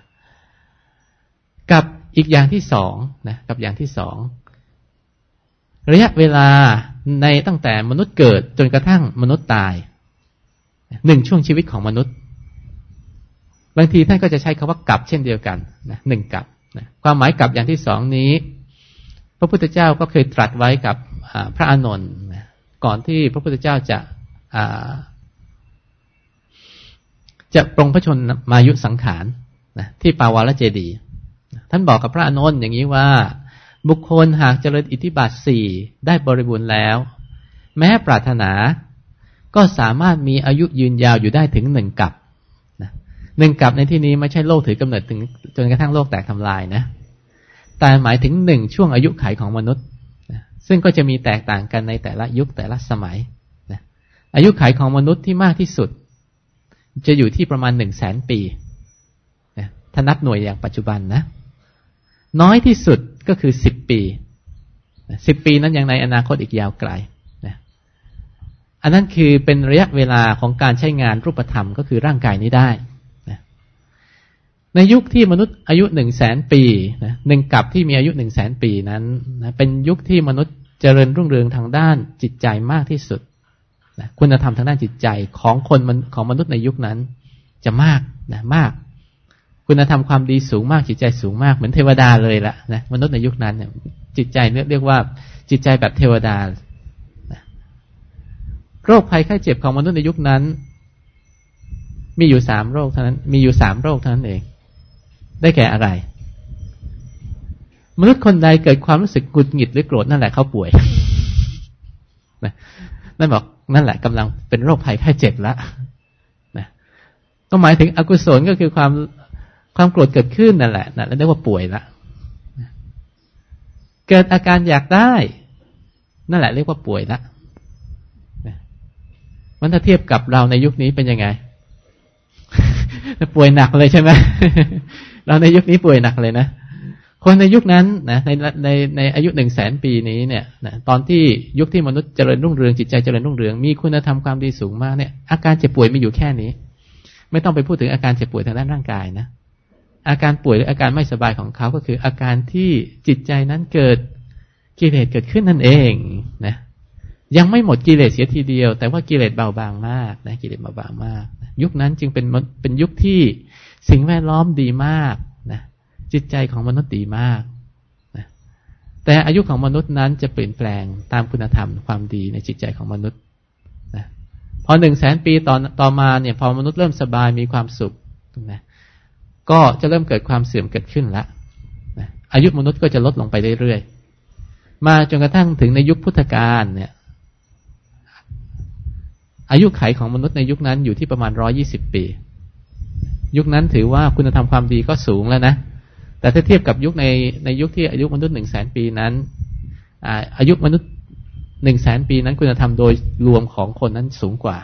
กับอีกอย่างที่สองนะกับอย่างที่สองระยะเวลาในตั้งแต่มนุษย์เกิดจนกระทั่งมนุษย์ตายหนึ่งช่วงชีวิตของมนุษย์ บางทีท่านก็จะใช้คำว่ากับเช่นเดียวกันนะหนึ่งกับนะความหมายกับอย่างที่สองนี้ พระพุทธเจ้าก็เคยตรัสไว้กับพระอานนท์ก่อนที่พระพุทธเจ้าจะจะปรงพระชนมายุสังขารนะที่ปาวาลเจดี ท่านบอกกับพระอานนท์อย่างนี้ว่า บุคคลหากเจริญอิทธิบาทสี่ได้บริบูรณ์แล้ว แม้ปรารถนาก็สามารถมีอายุยืนยาวอยู่ได้ถึงหนึ่งกับ หนึ่งกับในที่นี้ไม่ใช่โลกถือกำเนิดถึงจนกระทั่งโลกแตกทำลายนะ แต่หมายถึงหนึ่งช่วงอายุไขของมนุษย์ซึ่งก็จะมีแตกต่างกันในแต่ละยุคแต่ละสมัยนะอายุไขของมนุษย์ที่มากที่สุด จะอยู่ที่ประมาณหนึ่งแสนปีนะถ้านับหน่วยอย่างปัจจุบันนะ น้อยที่สุดก็คือสิบปีสิบปีนั้นยังในอนาคตอีกยาวไกลนะอันนั้นคือเป็นระยะเวลาของการใช้งานรูปธรรมก็คือร่างกายนี้ได้ ในยุคที่มนุษย์อายุหนึ่งแสนปีนะหนึ่งกับที่มีอายุหนึ่งแสนปีนั้นนะเป็นยุคที่มนุษย์เจริญรุ่งเรืองทางด้านจิตใจมากที่สุดนะคุณธรรมทางด้านจิตใจของคนของมนุษย์ในยุคนั้น จะมากนะมาก คุณธรรมความดีสูงมากจิตใจสูงมากเหมือนเทวดาเลยละนะมนุษย์ในยุคนั้นเนี่ยจิตใจเรียกว่าจิตใจแบบเทวดานะโรคภัยไข้เจ็บของมนุษย์ในยุคนั้น มีอยู่สามโรคเท่านั้น มีอยู่สามโรคเท่านั้นเอง ได้แก่อะไร มนุษย์คนใดเกิดความรู้สึกกุดหงิดหรือโกรธนั่นแหละเขาป่วยนะนั่นบอกนั่นแหละกำลังเป็นโรคภัยไข้เจ็บละนะก็หมายถึงอกุศลก็คือความความโกรธเกิดขึ้นนั่นแหละนั่นเรียกว่าป่วยละเกิดอาการอยากได้ นั่นแหละเรียกว่าป่วยละมันถ้าเทียบกับเราในยุคนี้เป็นยังไง ป่วยหนักเลยใช่ไหม เราในยุคนี้ป่วยหนักเลยนะ คนในยุคนั้นนะในในในอายุหนึ่งแสนปีนี้เนี่ยนะตอนที่ยุคที่มนุษย์เจริญรุ่งเรืองจิตใจเจริญรุ่งเรืองมีคุณธรรมความดีสูงมากเนี่ยอาการเจ็บป่วยมีอยู่แค่นี้ ไม่ต้องไปพูดถึงอาการเจ็บป่วยทางด้านร่างกายนะอาการป่วยหรืออาการไม่สบายของเขาก็คือ อาการที่จิตใจนั้นเกิดกิเลสเกิดขึ้นนั่นเองนะยังไม่หมดกิเลสเสียทีเดียว แต่ว่ากิเลสเบาบางมากนะกิเลสเบาบางมาก ยุคนั้นจึงเป็นเป็นยุคที่ สิ่งแวดล้อมดีมากนะจิตใจของมนุษย์ดีมากนะแต่อายุของมนุษย์นั้นจะเปลี่ยนแปลงตามคุณธรรมความดีในจิตใจของมนุษย์นะพอหนึ่งแสนปีต่อต่อมาเนี่ยพอมนุษย์เริ่มสบายมีความสุขนะก็จะเริ่มเกิดความเสื่อมเกิดขึ้นละอายุมนุษย์ก็จะลดลงไปเรื่อยๆมาจนกระทั่งถึงในยุคพุทธกาลเนี่ยอายุไขของมนุษย์ในยุคนั้นอยู่ที่ประมาณร้อยี่สิบปี ยุคนั้นถือว่าคุณธรรมความดีก็สูงแล้วนะ แต่ถ้าเทียบกับยุคในในยุคที่อายุมนุษย์หนึ่งแสนปีนั้นอายุมนุษย์หนึ่งแสนปีนั้นคุณธรรมโดยรวมของคนนั้นสูงกว่า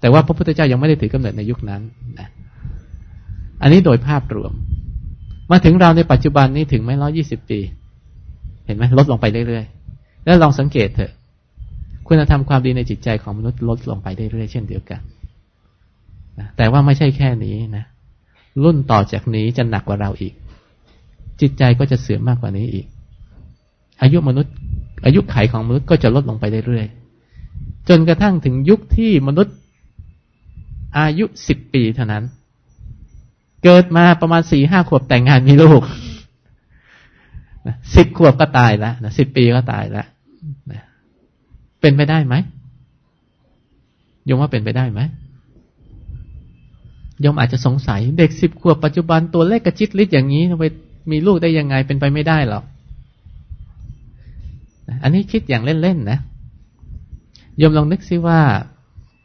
แต่ว่าพระพุทธเจ้ายังไม่ได้ถือกำเนิดในยุคนั้นนะอันนี้โดยภาพรวม มาถึงเราในปัจจุบันนี้ถึงไม่ร้อยี่สิบปี เห็นไหมลดลงไปเรื่อยๆ แล้วลองสังเกตเถอะ คุณธรรมความดีในจิตใจของมนุษย์ลดลงไปเรื่อยๆเช่นเดียวกัน นะแต่ว่าไม่ใช่แค่นี้นะรุ่นต่อจากนี้จะหนักกว่าเราอีก จิตใจก็จะเสื่อมมากกว่านี้อีก อายุมนุษย์ อายุไขของมนุษย์ก็จะลดลงไปเรื่อยๆจนกระทั่งถึงยุคที่มนุษย์อายุสิบปีเท่านั้น เกิดมาประมาณสี่ห้าขวบแต่งงานมีลูกสิบขวบก็ตายแล้วสิบปีก็ตายแล้วเป็นไปได้ไหมยมว่าเป็นไปได้ไหม ยมอาจจะสงสัย เด็กสิบขวบปัจจุบันตัวเล็กกระจิตลิดอย่างนี้ทำไมมีลูกได้ยังไงเป็นไปไม่ได้หรอกอันนี้คิดอย่างเล่นๆนะยมลองนึกซิว่า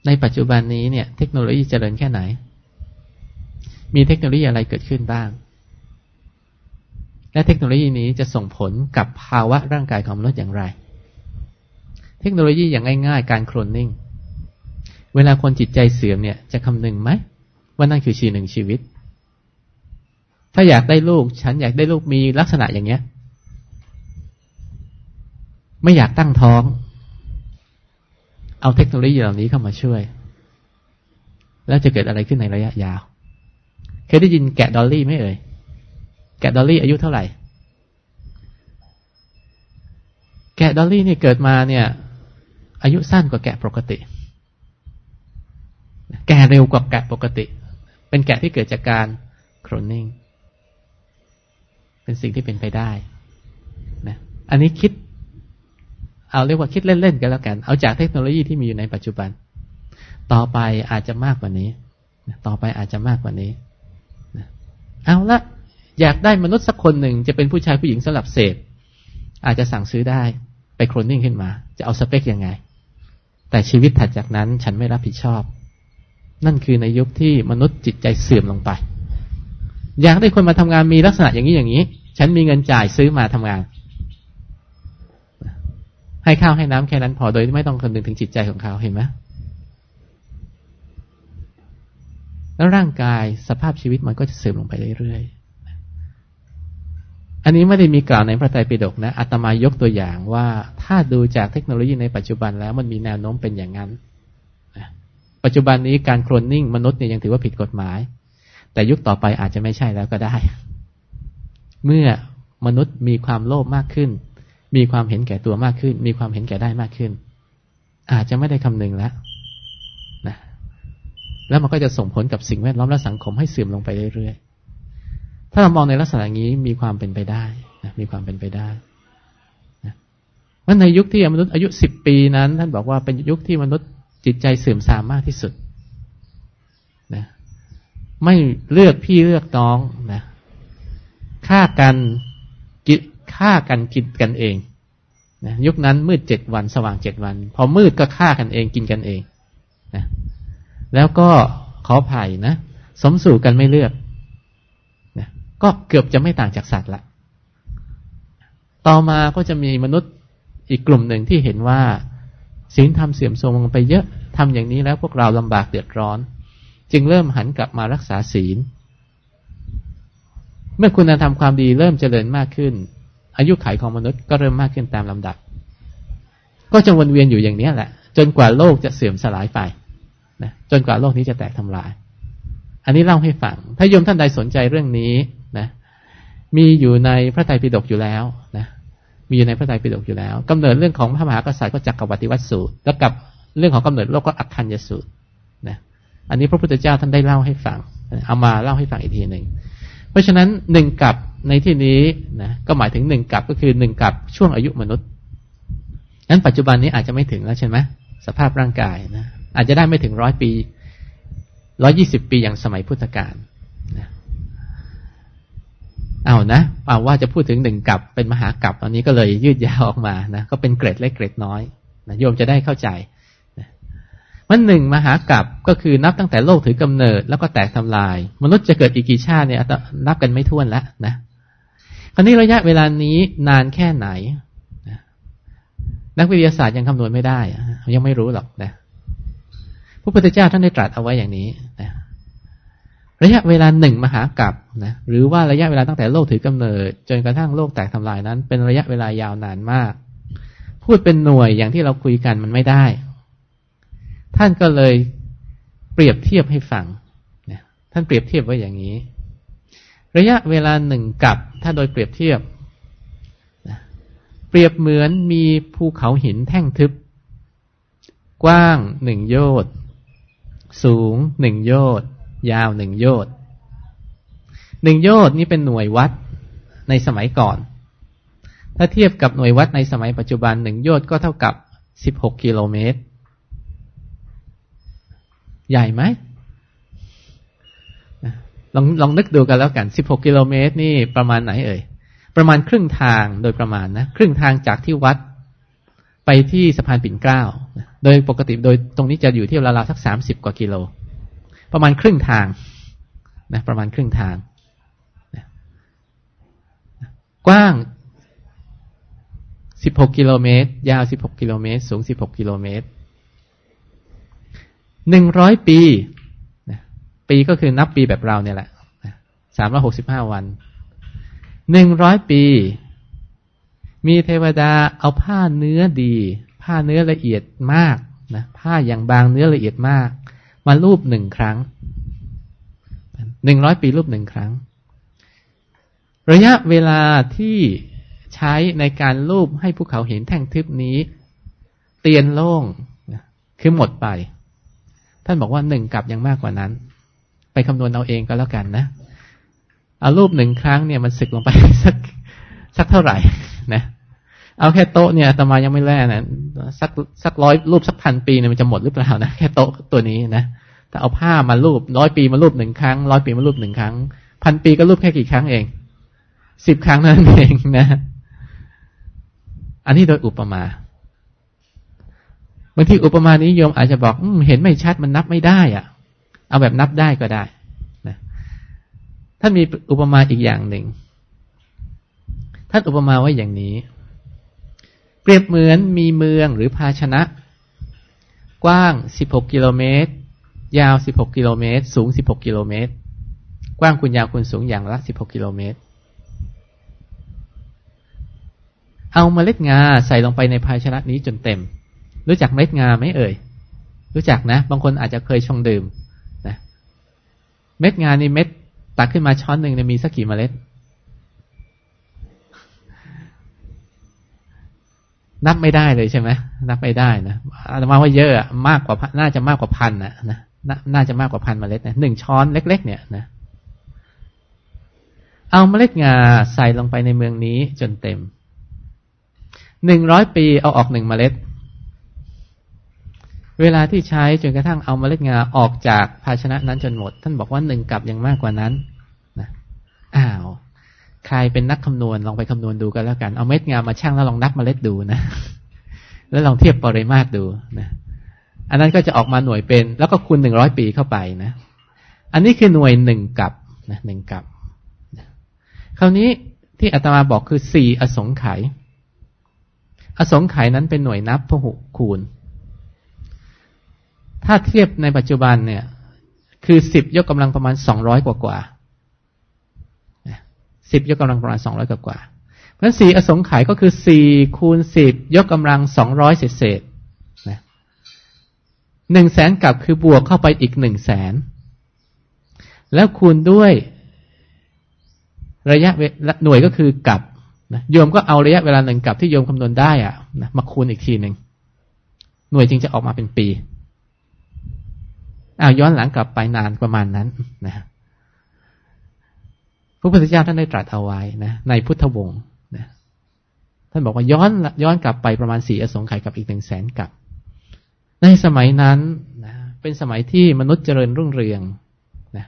ในปัจจุบันนี้เนี่ย เทคโนโลยีเจริญแค่ไหน มีเทคโนโลยีอะไรเกิดขึ้นบ้าง และเทคโนโลยีนี้จะส่งผลกับภาวะร่างกายของมนุษย์อย่างไร เทคโนโลยีอย่างง่ายๆ การโคลนนิ่ง เวลาคนจิตใจเสื่อมเนี่ยจะคำนึงไหม ว่านั่นคือชีหนึ่งชีวิต ถ้าอยากได้ลูก ฉันอยากได้ลูกมีลักษณะอย่างเนี้ย ไม่อยากตั้งท้อง เอาเทคโนโลยีเหล่านี้เข้ามาช่วย แล้วจะเกิดอะไรขึ้นในระยะยาว เคยได้ยินแกะดอลลี่ไหมเอ่ย แกะดอลลี่อายุเท่าไหร่ แกะดอลลี่นี่เกิดมาเนี่ย อายุสั้นกว่าแกะปกติแก่เร็วกว่าแกะปกติ เป็นแกะที่เกิดจากการโคลนนิ่ง เป็นสิ่งที่เป็นไปได้นะอันนี้คิด เอาเรียกว่าคิดเล่นๆกันแล้วกัน เอาจากเทคโนโลยีที่มีอยู่ในปัจจุบัน ต่อไปอาจจะมากกว่านี้ ต่อไปอาจจะมากกว่านี้ เอาละอยากได้มนุษย์สักคนหนึ่งจะเป็นผู้ชายผู้หญิงสลับเศษ อาจจะสั่งซื้อได้ไปโคลนนิ่งขึ้นมา จะเอาสเปคยังไง แต่ชีวิตถัดจากนั้นฉันไม่รับผิดชอบ นั่นคือในยุคที่มนุษย์จิตใจเสื่อมลงไป อยากได้คนมาทำงานมีลักษณะอย่างนี้อย่างนี้ ฉันมีเงินจ่ายซื้อมาทำงาน ให้ข้าวให้น้ำแค่นั้นพอโดยไม่ต้องคำนึงถึงจิตใจของเขาเห็นไหมแล้วร่างกายสภาพชีวิตมันก็จะเสื่อมลงไปเรื่อยๆ อันนี้ไม่ได้มีกล่าวในพระไตรปิฎกนะอาตมายกตัวอย่างว่าถ้าดูจากเทคโนโลยีในปัจจุบันแล้วมันมีแนวโน้มเป็นอย่างนั้น ปัจจุบันนี้การโคลนนิ่งมนุษย์เนี่ยยังถือว่าผิดกฎหมาย แต่ยุคต่อไปอาจจะไม่ใช่แล้วก็ได้ เมื่อมนุษย์มีความโลภมากขึ้น มีความเห็นแก่ตัวมากขึ้น มีความเห็นแก่ได้มากขึ้น อาจจะไม่ได้คำนึงแล้วนะแล้วมันก็จะส่งผลกับสิ่งแวดล้อมและสังคมให้เสื่อมลงไปเรื่อยๆ ถ้าเรามองในลักษณะนี้มีความเป็นไปได้นะมีความเป็นไปได้นะว่าในยุคที่มนุษย์อายุสิบปีนั้น ท่านบอกว่าเป็นยุคที่มนุษย์ จิตใจเสื่อมทรามมากที่สุดนะไม่เลือกพี่เลือกน้องนะฆ่ากันกิฆ่ากันกินกันเองนะยุคนั้นมืดเจ็ดวัน สว่างเจ็ดวัน พอมืดก็ฆ่ากันเองกินกันเองนะแล้วก็ขอภัยนะสมสู่กันไม่เลือกนะก็เกือบจะไม่ต่างจากสัตว์ละต่อมาก็จะมีมนุษย์อีกกลุ่มหนึ่งที่เห็นว่า ศีลธรรมเสื่อมโทรมลงไปเยอะทำอย่างนี้แล้วพวกเราลำบากเดือดร้อน จึงเริ่มหันกลับมารักษาศีล เมื่อคุณธรรมความดีเริ่มเจริญมากขึ้น อายุขัยของมนุษย์ก็เริ่มมากขึ้นตามลำดับ ก็จะวนเวียนอยู่อย่างนี้แหละ จนกว่าโลกจะเสื่อมสลายไปนะจนกว่าโลกนี้จะแตกทำลาย อันนี้เล่าให้ฟังถ้าโยมท่านใดสนใจเรื่องนี้นะมีอยู่ในพระไตรปิฎกอยู่แล้วนะ มีอยู่ในพระไตรปิฎกอยู่แล้วกำเนิดเรื่องของพระมหากษัตริย์ก็จักรวรรดิวัตสูตร แล้วกับเรื่องของกำเนิดโลกก็อักคัญยสูตรนะอันนี้พระพุทธเจ้าท่านได้เล่าให้ฟัง เอามาเล่าให้ฟังอีกทีหนึ่งเพราะฉะนั้นหนึ่งกับในที่นี้นะก็หมายถึงหนึ่งกับก็คือหนึ่งกับช่วงอายุมนุษย์นั้นปัจจุบันนี้อาจจะไม่ถึงแล้วใช่ไหมสภาพร่างกายนะอาจจะได้ไม่ถึงร้อยปีร้อยี่สิบปีอย่างสมัยพุทธกาลนะ เอานะเอาว่าจะพูดถึงหนึ่งกับเป็นมหากับตอนนี้ก็เลยยืดยาวออกมานะก็เป็นเกรดเล็กเกรดน้อยนะโยมจะได้เข้าใจนะมันหนึ่งมหากับก็คือนับตั้งแต่โลกถือกำเนิด แล้วก็แตกทำลาย มนุษย์จะเกิดอีกกี่ชาติเนี่ยนับกันไม่ถ้วนแล้วนะคราวนี้ระยะเวลานี้นานแค่ไหนนะนักวิทยาศาสตร์ยังคำนวณไม่ได้ยังไม่รู้หรอกนะพระพุทธเจ้าท่านได้ตรัสเอาไว้อย่างนี้นะ ระยะเวลาหนึ่งมหากับนะหรือว่าระยะเวลาตั้งแต่โลกถือกำเนิด จนกระทั่งโลกแตกทำลายนั้น เป็นระยะเวลายาวนานมาก พูดเป็นหน่วยอย่างที่เราคุยกันมันไม่ได้ ท่านก็เลยเปรียบเทียบให้ฟังนะท่านเปรียบเทียบไว้อย่างนี้ ระยะเวลาหนึ่งกับถ้าโดยเปรียบเทียบนะเปรียบเหมือนมีภูเขาหินแท่งทึบ กว้างหนึ่งโยชน์สูงหนึ่งโยชน์ ยาวหนึ่งโยชน์หนึ่งโยชน์นี่เป็นหน่วยวัดในสมัยก่อน ถ้าเทียบกับหน่วยวัดในสมัยปัจจุบันหนึ่งโยชน์ก็เท่ากับสิบหกกิโลเมตร ใหญ่ไหมลองลองนึกดูกันแล้วกันสิบหกกิโลเมตรนี่ประมาณไหนเอ่ย ประมาณครึ่งทางโดยประมาณนะ ครึ่งทางจากที่วัดไปที่สะพานปิ่นเกล้า โดยปกติโดยตรงนี้จะอยู่ที่ราวๆสักสามสิบกว่ากิโล ประมาณครึ่งทางนะประมาณครึ่งทางนะกว้าง 16 กิโลเมตร ยาว 16 กิโลเมตร สูง 16 กิโลเมตร 100 ปีนะปีก็คือนับปีแบบเราเนี่ยแหละ365 วัน 100 ปี มีเทวดาเอาผ้าเนื้อดี ผ้าเนื้อละเอียดมากนะผ้าอย่างบางเนื้อละเอียดมาก มารูปหนึ่งครั้งหนึ่งร้อยปีรูปหนึ่งครั้ง ระยะเวลาที่ใช้ในการรูปให้ภูเขาเห็นแท่งทึบนี้ เตียนโล่งคือหมดไป ท่านบอกว่าหนึ่งกับยังมากกว่านั้น ไปคำนวณเอาเองก็แล้วกันนะเอารูปหนึ่งครั้งเนี่ยมันสึกลงไปสักสักเท่าไหร่นะ เอาแค่โต๊ะเนี่ยตมายังไม่แล่นะสักสักร้อยรูปสักพันปีเนี่ยมันจะหมดหรือเปล่านะแค่โต๊ะตัวนี้นะถ้าเอาผ้ามารูปร้อยปีมารูปหนึ่งครั้งร้อยปีมารูปหนึ่งครั้งพันปีก็รูปแค่กี่ครั้งเองสิบครั้งนั่นเองนะ อันนี้โดยอุปมาบางทีอุปมานี้โยมอาจจะบอกอเห็นไม่ชัดมันนับไม่ได้อะเอาแบบนับได้ก็ได้นะท่านมีอุปมาอีกอย่างหนึ่งท่านอุปมาไว้อย่างนี้ เปรียบเหมือนมีเมืองหรือภาชนะ กว้าง 16 กิโลเมตร ยาว 16 กิโลเมตร สูง 16 กิโลเมตร กว้างคูณยาวคูณสูงอย่างละ 16 กิโลเมตร เอาเมล็ดงาใส่ลงไปในภาชนะนี้จนเต็ม รู้จักเม็ดงาไหมเอ่ย รู้จักนะ บางคนอาจจะเคยชงดื่มนะ เม็ดงานี่เม็ดตักขึ้นมาช้อนหนึ่งมีสักกี่เมล็ด นับไม่ได้เลยใช่ไหมนับไม่ได้นะอาตมาว่าเยอะมากกว่าน่าจะมากกว่าพันนะนะน่าจะมากกว่าพันเมล็ดนะหนึ่งช้อนเล็ก ๆ เนี่ยนะเอาเมล็ดงาใส่ลงไปในเมืองนี้จนเต็มหนึ่งร้อยปีเอาออกหนึ่งเมล็ด เวลาที่ใช้จนกระทั่งเอาเมล็ดงาออกจากภาชนะนั้นจนหมด ท่านบอกว่าหนึ่งกับยังมากกว่านั้นนะอ้าว ใครเป็นนักคำนวณลองไปคำนวณดูกันแล้วกัน เอาเม็ดงามมาชั่งแล้วลองนับเมล็ดดูนะ แล้วลองเทียบปริมาตรดูนะ อันนั้นก็จะออกมาหน่วยเป็น แล้วก็คูณหนึ่งร้อยปีเข้าไปนะ อันนี้คือหน่วยหนึ่งกับนะหนึ่งกับ คราวนี้ที่อาตมาบอกคือสี่อสงไขยอสงไขยนั้นเป็นหน่วยนับพหุคูณ ถ้าเทียบในปัจจุบันเนี่ย คือสิบยกกำลังประมาณสองร้อยกว่ากว่า สิบยกกำลังประมาณสองร้อยกว่ากว่าเพราะฉะนั้นสี่อสงไขยก็คือสี่คูณสิบยกกำลังสองร้อยเศษหนึ่งแสนกับคือบวกเข้าไปอีกหนึ่งแสนแล้วคูณด้วยระยะหน่วยก็คือกับนะโยมก็เอาระยะเวลาหนึ่งกับที่โยมคำนวณได้อะนะมาคูณอีกทีหนึ่งหน่วยจึงจะออกมาเป็นปีอ้าวย้อนหลังกลับไปนานประมาณนั้นนะ ระพุทธเจ้าท่านได้ตรัสเอาไว้นะในพุทธวงศ์นะท่านบอกว่าย้อนย้อนกลับไปประมาณสี่อสงไขยกับอีกหนึ่งแสนกับ ในสมัยนั้นนะเป็นสมัยที่มนุษย์เจริญรุ่งเรืองนะ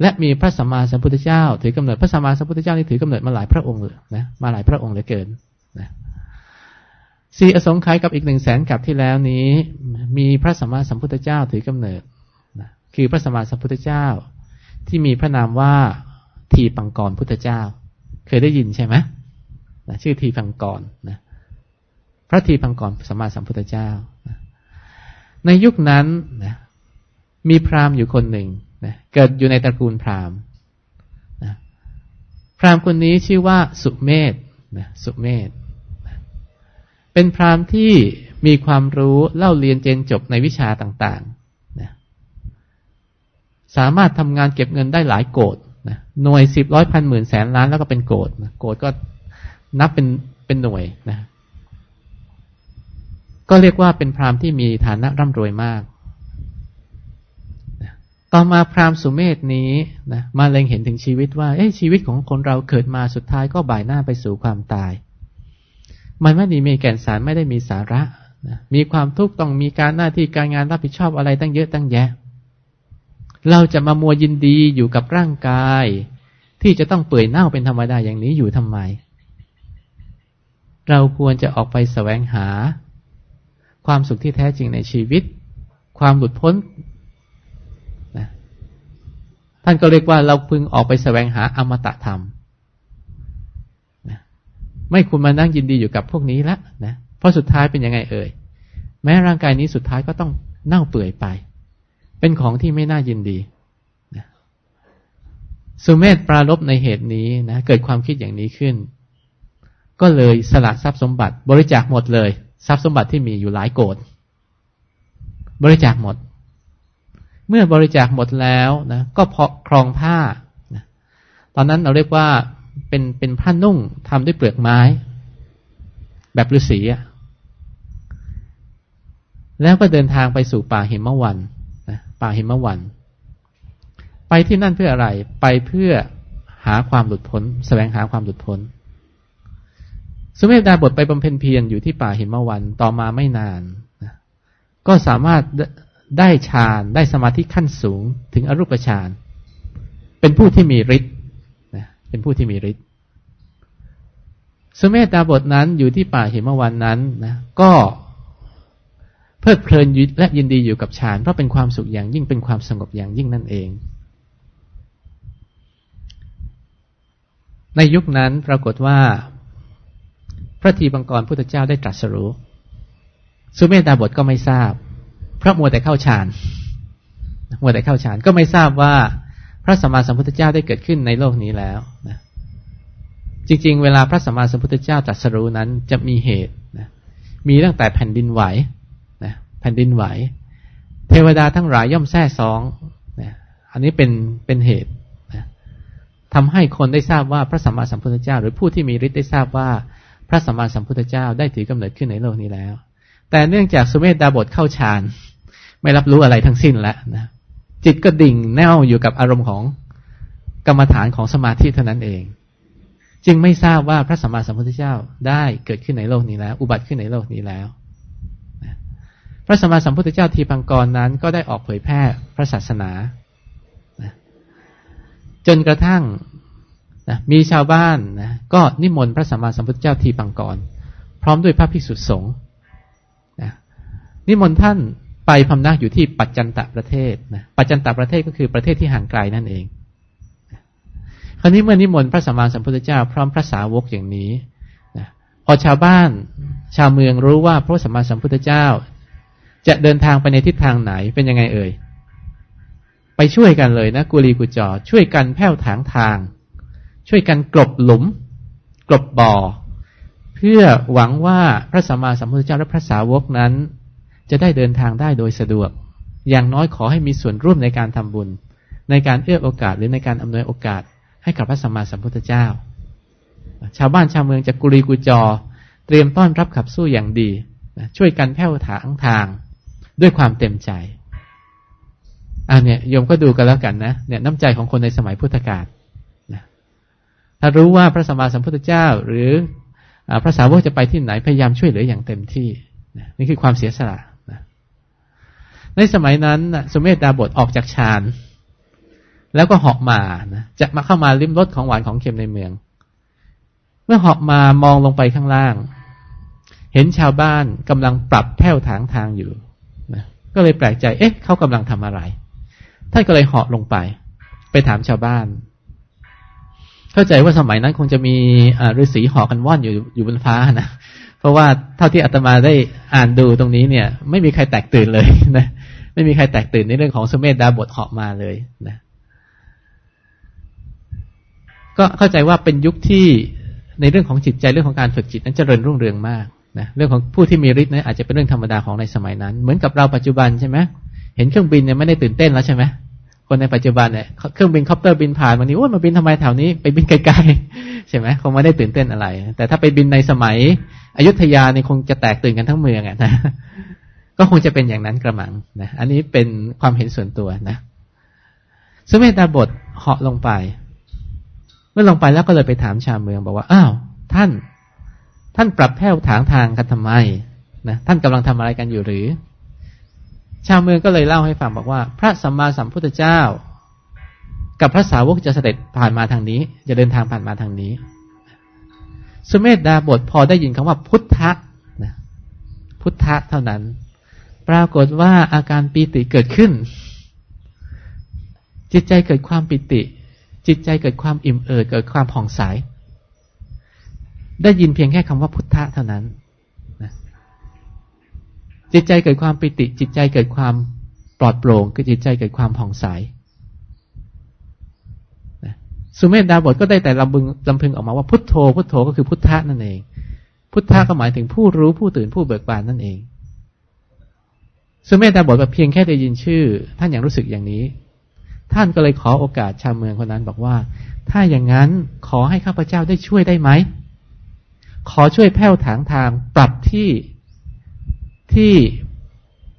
และมีพระสัมมาสัมพุทธเจ้า ถือกำเนิดพระสัมมาสัมพุทธเจ้านี่ถือกำเนิดมาหลายพระองค์เลยนะมาหลายพระองค์เหลือเกินนะสี่อสงไขยกับอีกหนึ่งแสนกับที่แล้วนี้ มีพระสัมมาสัมพุทธเจ้าถือกำเนิดนะคือพระสัมมาสัมพุทธเจ้า ที่มีพระนามว่า ทีปังกรพุทธเจ้า เคยได้ยินใช่ไหมนะชื่อทีปังกรนะพระทีปังกรสัมมาสัมพุทธเจ้านะในยุคนั้นนะมีพราหมณ์อยู่คนหนึ่งนะเกิดอยู่ในตระกูลพราหมณ์นะพราหมณ์คนนี้ชื่อว่าสุเมธนะสุเมธนะเป็นพราหมณ์ที่มีความรู้เล่าเรียนเจนจบในวิชาต่างๆนะสามารถทำงานเก็บเงินได้หลายโกด นะหน่วยสิบร้อยพันหมื่นแสนล้านแล้วก็เป็นโกดนะโกดก็นับเป็นเป็นหน่วยนะ ก็เรียกว่าเป็นพราหมณ์ที่มีฐานะร่ำรวยมากต่อมาพราหมณ์สุเมธนี้นะมาเล็งเห็นถึงชีวิตว่า เอ้ชีวิตของคนเราเกิดมาสุดท้ายก็บ่ายหน้าไปสู่ความตาย มันไม่ได้มีแก่นสารไม่ได้มีสาระนะมีความทุกข์ต้องมีการหน้าที่การงานรับผิดชอบอะไรตั้งเยอะตั้งแยะ เราจะมามัวยินดีอยู่กับร่างกาย ที่จะต้องเปื่อยเน่าเป็นธรรมดาอย่างนี้อยู่ทำไม เราควรจะออกไปแสวงหา ความสุขที่แท้จริงในชีวิต ความหลุดพ้นท่านก็เรียกว่าเราพึงออกไปแสวงหาอมตะธรรมนะไม่คุณมานั่งยินดีอยู่กับพวกนี้ละนะเพราะสุดท้ายเป็นยังไงเอ่ยแม้ร่างกายนี้สุดท้ายก็ต้องเน่าเปื่อยไป เป็นของที่ไม่น่ายินดีนะสุเมธปรารบในเหตุนี้นะเกิดความคิดอย่างนี้ขึ้น ก็เลยสละทรัพย์สมบัติ บริจาคหมดเลย ทรัพย์สมบัติที่มีอยู่หลายโกดบริจาคหมด เมื่อบริจาคหมดแล้วนะก็พอครองผ้านะตอนนั้นเราเรียกว่าเป็นเป็นผ้านุ่งทำด้วยเปลือกไม้ แบบฤาษีอะแล้วก็เดินทางไปสู่ป่าหิมะวัน นะป่าหิมะวัน ไปที่นั่นเพื่ออะไร ไปเพื่อหาความหลุดพ้นแสวงหาความหลุดพ้น สุเมธดาบทไปบำเพ็ญเพียรอยู่ที่ป่าหิมะวันต่อมาไม่นานนะก็สามารถได้ฌานได้สมาธิขั้นสูงถึงอรูปฌานเป็นผู้ที่มีฤทธิ์นะเป็นผู้ที่มีฤทธิ์สุเมตาบทนั้นอยู่ที่ป่าหิมะวันนั้นนะก็ เพลิดเพลินและยินดีอยู่กับฌานเพราะเป็นความสุขอย่างยิ่งเป็นความสงบอย่างยิ่งนั่นเอง ในยุคนั้นปรากฏว่า พระทีบังกรพุทธเจ้าได้ตรัสรู้สุเมตาบทก็ไม่ทราบพระมัวแต่เข้าฌานมัวแต่เข้าฌานก็ไม่ทราบว่าพระสัมมาสัมพุทธเจ้าได้เกิดขึ้นในโลกนี้แล้วนะจริง ๆ เวลาพระสัมมาสัมพุทธเจ้าตรัสรู้นั้นจะมีเหตุนะมีตั้งแต่แผ่นดินไหว ผ่นดินไหว เทวดาทั้งหลายย่อมแท้ซองนะอันนี้เป็นเป็นเหตุนะทำให้คนได้ทราบว่าพระสัมมาสัมพุทธเจ้า หรือผู้ที่มีฤทธิ์ได้ทราบว่าพระสัมมาสัมพุทธเจ้าได้ถือกำเนิดขึ้นในโลกนี้แล้ว แต่เนื่องจากสุเมธดาบทเข้าฌานไม่รับรู้อะไรทั้งสิ้นแล้วนะจิตก็ดิ่งแน่วอยู่กับอารมณ์ของกรรมฐานของสมาธิเท่านั้นเอง จึงไม่ทราบว่าพระสัมมาสัมพุทธเจ้าได้เกิดขึ้นในโลกนี้แล้ว อุบัติขึ้นในโลกนี้แล้ว พระสมมาสัมพุทธเจ้าทีพังกรนั้น ก็ได้ออกเผยแพร่พระศาสนาจนกระทั่งนะมีชาวบ้านนะก็นิมนต์พระสัมมาสัมพุทธเจ้าทีพังกร พร้อมด้วยพระภิกษุสงฆ์นะนิมนต์ท่านไปพำนักอยู่ที่ปัจจันตประเทศนะปัจจันตประเทศก็คือประเทศที่ห่างไกลนั่นเอง คราวนี้เมื่อนิมนต์พระสัมมาสัมพุทธเจ้าพร้อมพระสาวกอย่างนี้นะพอชาวบ้านชาวเมืองรู้ว่าพระสัมมาสัมพุทธเจ้า จะเดินทางไปในทิศทางไหนเป็นยังไงเอ่ย ไปช่วยกันเลยนะกุลีกุจอ ช่วยกันแผ้วถางทาง ช่วยกันกลบหลุม กลบบ่อ เพื่อหวังว่าพระสัมมาสัมพุทธเจ้าและพระสาวกนั้น จะได้เดินทางได้โดยสะดวก อย่างน้อยขอให้มีส่วนร่วมในการทำบุญ ในการเอื้อโอกาสหรือในการอำนวยโอกาสให้กับพระสัมมาสัมพุทธเจ้า ชาวบ้านชาวเมืองจะกุรีกุจอ เตรียมต้อนรับขับสู้อย่างดีช่วยกันแผ่วถางทาง ด้วยความเต็มใจอ่าเนี่ยโยมก็ดูกันแล้วกันนะเนี่ยน้ำใจของคนในสมัยพุทธกาลนะถ้ารู้ว่าพระสัมมาสัมพุทธเจ้า หรือพระสาวกจะไปที่ไหนพยายามช่วยเหลืออย่างเต็มที่นี่คือความเสียสละในสมัยนั้นสมเมตดาบทออกจากฌานแล้วก็เหาะมานะจะมาเข้ามาลิ้มรสของหวานของเค็มในเมือง เมื่อเหาะมามองลงไปข้างล่าง เห็นชาวบ้านกำลังปรับแผ่วถางทางอยู่ ก็เลยแปลกใจ เอ๊ะ เขากำลังทำอะไร ท่านก็เลยเหาะลงไป ไปถามชาวบ้าน เข้าใจว่าสมัยนั้นคงจะมีฤาษีเหาะกันว่อนอยู่อยู่บนฟ้านะ เพราะว่าเท่าที่อาตมาได้อ่านดูตรงนี้เนี่ย ไม่มีใครแตกตื่นเลยนะ ไม่มีใครแตกตื่นในเรื่องของสมเมธดาบทเหาะมาเลยนะ ก็เข้าใจว่าเป็นยุคที่ในเรื่องของจิตใจเรื่องของการฝึกจิตนั้นจเจริญรุ่งเรืองมาก นะเรื่องของผู้ที่มีฤทธิ์นั้นอาจจะเป็นเรื่องธรรมดาของในสมัยนั้น เหมือนกับเราปัจจุบันใช่ไหมเห็นเครื่องบินเนี่ยไม่ได้ตื่นเต้นแล้วใช่ไหมคนในปัจจุบันเนี่ยเครื่องบินคอปเตอร์บินผ่านวันนี้โอ้ยมาบินทำไมแถวนี้ไปบินไกลๆใช่ไหมคงไม่ได้ตื่นเต้นอะไร แต่ถ้าไปบินในสมัยอยุธยาเนี่ยคงจะแตกตื่นกันทั้งเมืองอะนะก็คงจะเป็นอย่างนั้นกระมังนะอันนี้เป็นความเห็นส่วนตัวนะสุเมธดาบสเหาะลงไป เมื่อลงไปแล้วก็เลยไปถามชาวเมืองบอกว่าอ้าวท่าน ท่านปรับแผ้วถางทางกันทำไมนะท่านกำลังทำอะไรกันอยู่หรือ ชาวเมืองก็เลยเล่าให้ฟังบอกว่า พระสัมมาสัมพุทธเจ้า กับพระสาวกจะเสด็จผ่านมาทางนี้ จะเดินทางผ่านมาทางนี้ สุเมธดาบทพอได้ยินคำว่าพุทธะนะพุทธะเท่านั้น ปรากฏว่าอาการปีติเกิดขึ้น จิตใจเกิดความปิติ จิตใจเกิดความอิ่มเอิบเกิดความผ่องใส ได้ยินเพียงแค่คำว่าพุทธะเท่านั้นนะจิตใจเกิดความปิติ จิตใจเกิดความปลอดโปร่ง คือจิตใจเกิดความผ่องใสสุเมธดาบทก็ได้แต่ลำพึงลำพึงออกมาว่าพุทโธ พุทโธก็คือพุทธะนั่นเอง พุทธะก็หมายถึงผู้รู้ผู้ตื่นผู้เบิกบานนั่นเอง สุเมธดาบทเพียงแค่ได้ยินชื่อ ท่านอย่างรู้สึกอย่างนี้ ท่านก็เลยขอโอกาสชาวเมืองคนนั้นบอกว่า ถ้าอย่างนั้นขอให้ข้าพเจ้าได้ช่วยได้ไหม ขอช่วยแผ้วถางทางปรับที่ที่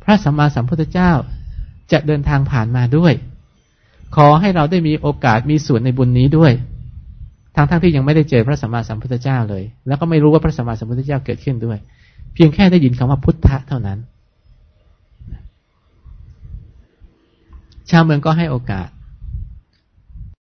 พระสัมมาสัมพุทธเจ้าจะเดินทางผ่านมาด้วย ขอให้เราได้มีโอกาสมีส่วนในบุญนี้ด้วยทั้งทั้งที่ยังไม่ได้เจอพระสัมมาสัมพุทธเจ้าเลย แล้วก็ไม่รู้ว่าพระสัมมาสัมพุทธเจ้าเกิดขึ้นด้วย เพียงแค่ได้ยินคำว่าพุทธะเท่านั้น ชาวเมืองก็ให้โอกาส